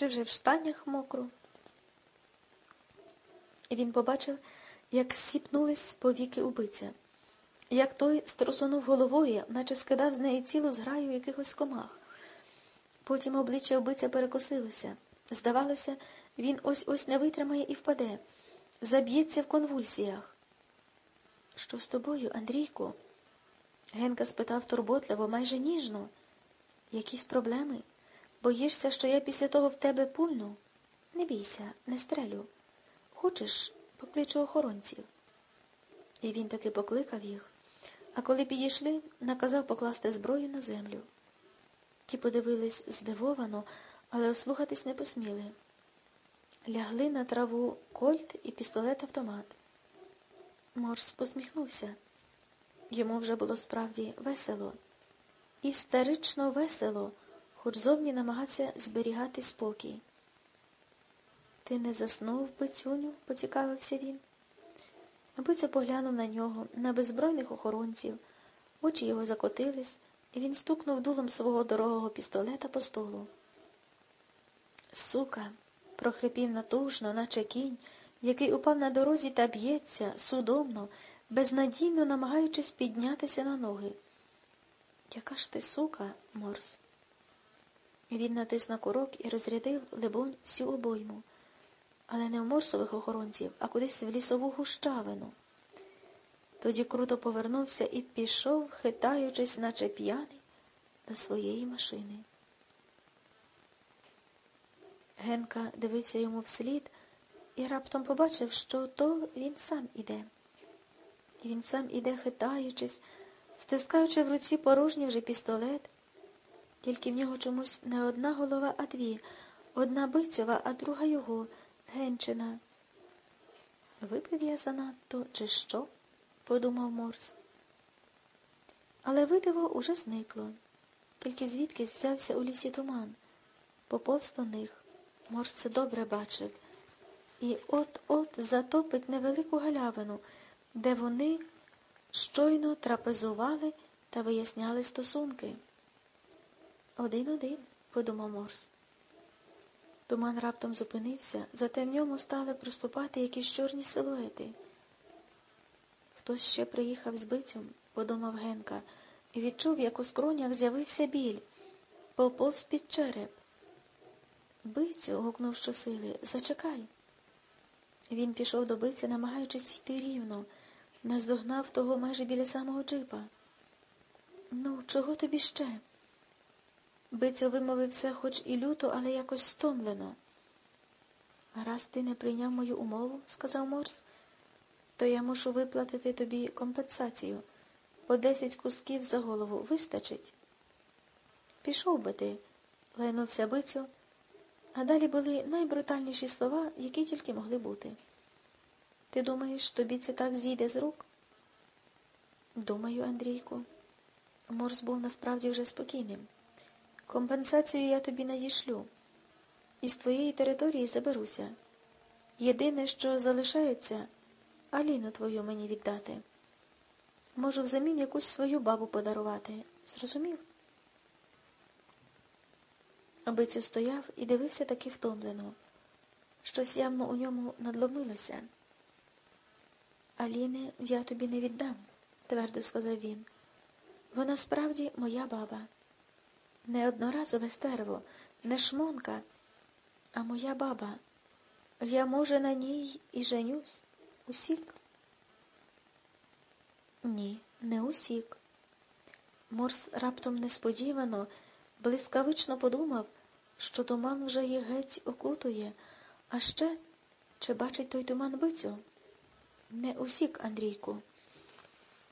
чи вже в штанях мокро. І він побачив, як сіпнулись повіки убиця, як той струсунув головою, наче скидав з неї цілу зграю якихось комах. Потім обличчя убиця перекосилося. Здавалося, він ось ось не витримає і впаде, заб'ється в конвульсіях. Що з тобою, Андрійку? Генка спитав турботливо, майже ніжно. Якісь проблеми? Боїшся, що я після того в тебе пульну? Не бійся, не стрелю. Хочеш, покличу охоронців. І він таки покликав їх, а коли підійшли, наказав покласти зброю на землю. Ті подивились здивовано, але ослухатись не посміли. Лягли на траву кольт і пістолет-автомат. Морс посміхнувся. Йому вже було справді весело. Істерично весело, хоч зовні намагався зберігати спокій. Ти не заснув, Пицюню? поцікавився він. Бицю поглянув на нього, на беззбройних охоронців, очі його закотились, і він стукнув дулом свого дорогого пістолета по столу. Сука, прохрипів натужно, наче кінь, який упав на дорозі та б'ється, судомно, безнадійно намагаючись піднятися на ноги. Яка ж ти сука, Морс? Він натис на курок і розрядив, либонь, всю обойму, але не в морсових охоронців, а кудись в лісову гущавину. Тоді круто повернувся і пішов, хитаючись, наче п'яний, до своєї машини. Генка дивився йому вслід і раптом побачив, що то він сам іде. І він сам іде, хитаючись, стискаючи в руці порожній вже пістолет. Тільки в нього чомусь не одна голова, а дві. Одна бицьова, а друга його, Генчина. Випив я занадто, чи що? подумав Морс. Але видиво уже зникло. Тільки звідкись взявся у лісі туман. Поповз до них. Морс це добре бачив. І от-от затопить невелику галявину, де вони щойно трапезували та виясняли стосунки. Один-один, подумав Морс. Туман раптом зупинився, зате в ньому стали проступати якісь чорні силуети. Хтось ще приїхав з бицем, подумав Генка, і відчув, як у скронях з'явився біль, поповз під череп. Бицю, гукнув щосили, зачекай. Він пішов до биці, намагаючись йти рівно, наздогнав того майже біля самого джипа. Ну, чого тобі ще? Бицьо вимовився хоч і люто, але якось стомлено. Раз ти не прийняв мою умову, сказав Морс, то я мушу виплатити тобі компенсацію. По десять кусків за голову вистачить. Пішов би ти, лайнувся бицю, а далі були найбрутальніші слова, які тільки могли бути. Ти думаєш, тобі це так зійде з рук? Думаю, Андрійку. Морс був насправді вже спокійним. Компенсацію я тобі надішлю. Із твоєї території заберуся. Єдине, що залишається, Аліну твою мені віддати. Можу взамін якусь свою бабу подарувати. Зрозумів? Абицю стояв і дивився таки втомлено. Щось явно у ньому надломилося. Аліни я тобі не віддам, твердо сказав він. Вона справді моя баба. Не одноразове стерво, не шмонка, а моя баба. Я, може, на ній і женюсь. Усік? Ні, не усік. Морс раптом несподівано, блискавично подумав, що туман вже їх геть окутує, а ще чи бачить той туман бицю? Не усік, Андрійку.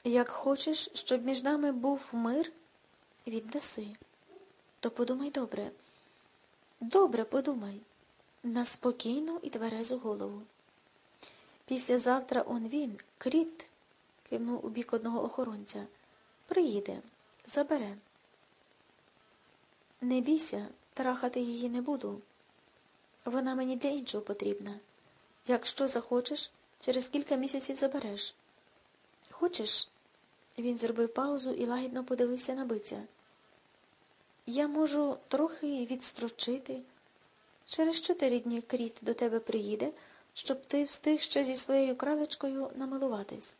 Як хочеш, щоб між нами був мир, віддаси. То подумай добре. Добре подумай, на спокійну і тверезу голову. Післязавтра он він, кріт, кивнув у бік одного охоронця, приїде, забере. Не бійся, трахати її не буду. Вона мені для іншого потрібна. Якщо захочеш, через кілька місяців забереш. Хочеш? Він зробив паузу і лагідно подивився на биця. Я можу трохи відстрочити, Через чотири дні кріт до тебе приїде, щоб ти встиг ще зі своєю кралечкою намилуватись.